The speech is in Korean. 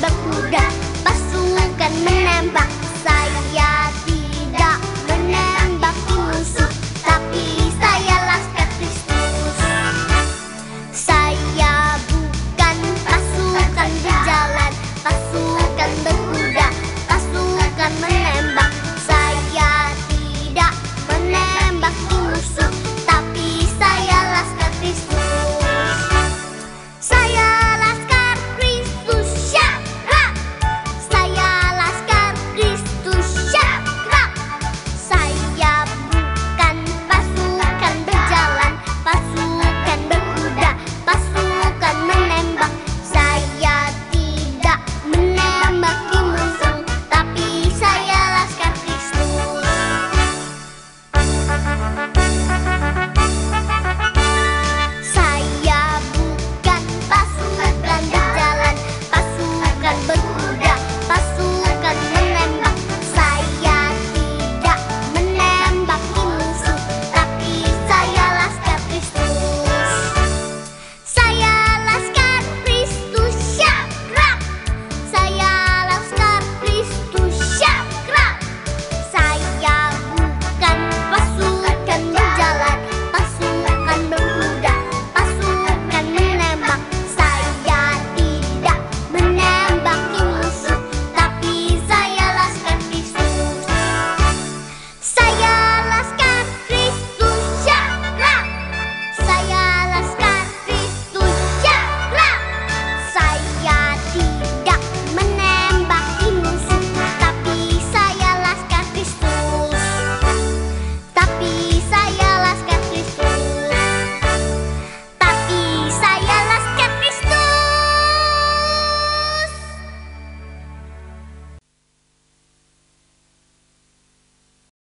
딴다.